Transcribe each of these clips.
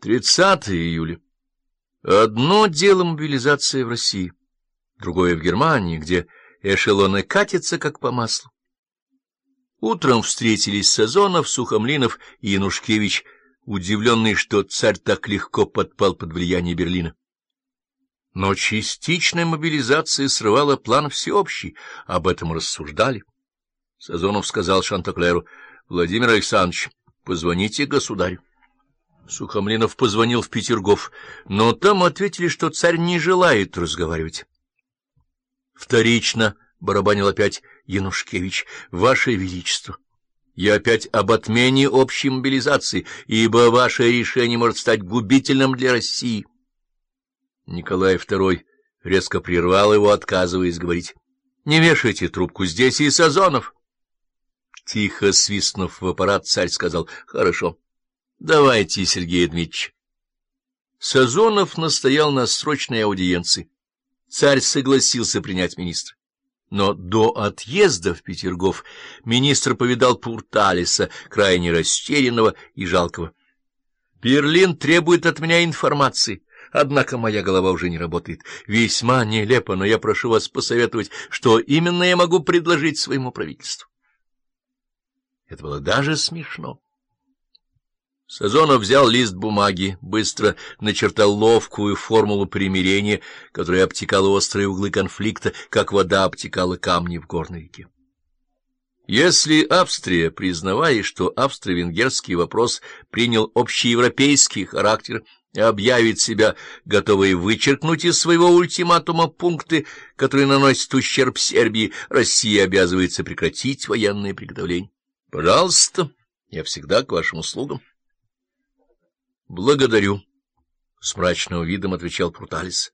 30 июля. Одно дело мобилизация в России, другое в Германии, где эшелоны катятся как по маслу. Утром встретились Сазонов, Сухомлинов и Янушкевич, удивленные, что царь так легко подпал под влияние Берлина. Но частичная мобилизация срывала план всеобщий, об этом рассуждали. Сазонов сказал Шантоклеру, — Владимир Александрович, позвоните государю. Сухомлинов позвонил в Петергоф, но там ответили, что царь не желает разговаривать. Вторично барабанил опять Янушкевич. — Ваше Величество, я опять об отмене общей мобилизации, ибо ваше решение может стать губительным для России. Николай II резко прервал его, отказываясь говорить. — Не вешайте трубку, здесь и Сазонов. Тихо свистнув в аппарат, царь сказал — Хорошо. Давайте, Сергей Дмитриевич. Сазонов настоял на срочной аудиенции. Царь согласился принять министра. Но до отъезда в Петергоф министр повидал Пурталиса, крайне растерянного и жалкого. «Берлин требует от меня информации, однако моя голова уже не работает. Весьма нелепо, но я прошу вас посоветовать, что именно я могу предложить своему правительству». Это было даже смешно. Сазонов взял лист бумаги, быстро начертал ловкую формулу примирения, которая обтекала острые углы конфликта, как вода обтекала камни в горной реке. Если Австрия, признавая, что австро-венгерский вопрос принял общеевропейский характер, объявит себя готовой вычеркнуть из своего ультиматума пункты, которые наносят ущерб Сербии, Россия обязывается прекратить военные приготовления. Пожалуйста, я всегда к вашим услугам. Благодарю, — с мрачным видом отвечал Пруталис.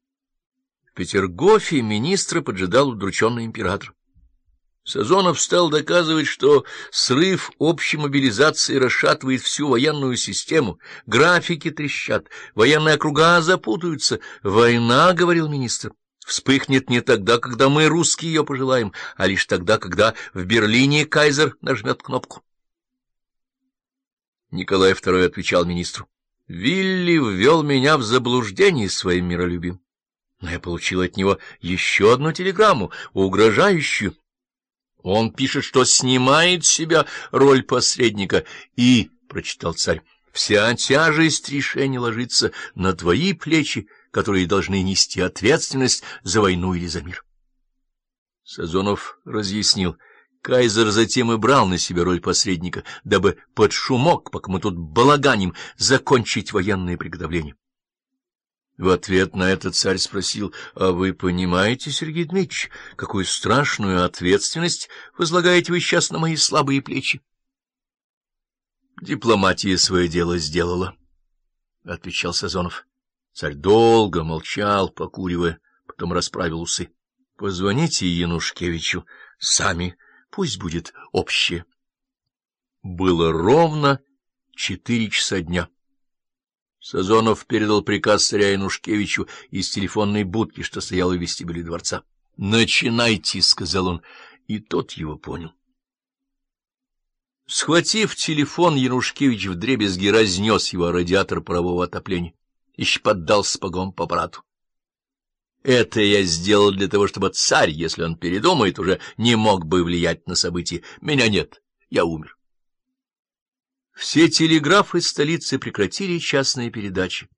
В Петергофе министра поджидал удрученный император. Сазонов стал доказывать, что срыв общей мобилизации расшатывает всю военную систему, графики трещат, военные округа запутаются. «Война, — говорил министр, — вспыхнет не тогда, когда мы, русские, ее пожелаем, а лишь тогда, когда в Берлине кайзер нажмет кнопку». Николай II отвечал министру. Вилли ввел меня в заблуждение своим миролюбием. Но я получил от него еще одну телеграмму, угрожающую. Он пишет, что снимает с себя роль посредника, и, — прочитал царь, — вся тяжесть решения ложится на твои плечи, которые должны нести ответственность за войну или за мир. Сазонов разъяснил — Кайзер затем и брал на себя роль посредника, дабы под шумок, пока мы тут балаганим, закончить военные приготовления. В ответ на это царь спросил, «А вы понимаете, Сергей Дмитриевич, какую страшную ответственность возлагаете вы сейчас на мои слабые плечи?» «Дипломатия свое дело сделала», — отвечал Сазонов. Царь долго молчал, покуривая, потом расправил усы. «Позвоните Янушкевичу сами». Пусть будет общее. Было ровно четыре часа дня. Сазонов передал приказ царя Янушкевичу из телефонной будки, что стояла в вестибюле дворца. — Начинайте, — сказал он, и тот его понял. Схватив телефон, Янушкевич вдребезги разнес его радиатор парового отопления. Еще поддался погом по аппарату. Это я сделал для того, чтобы царь, если он передумает, уже не мог бы влиять на события. Меня нет, я умер. Все телеграфы столицы прекратили частные передачи.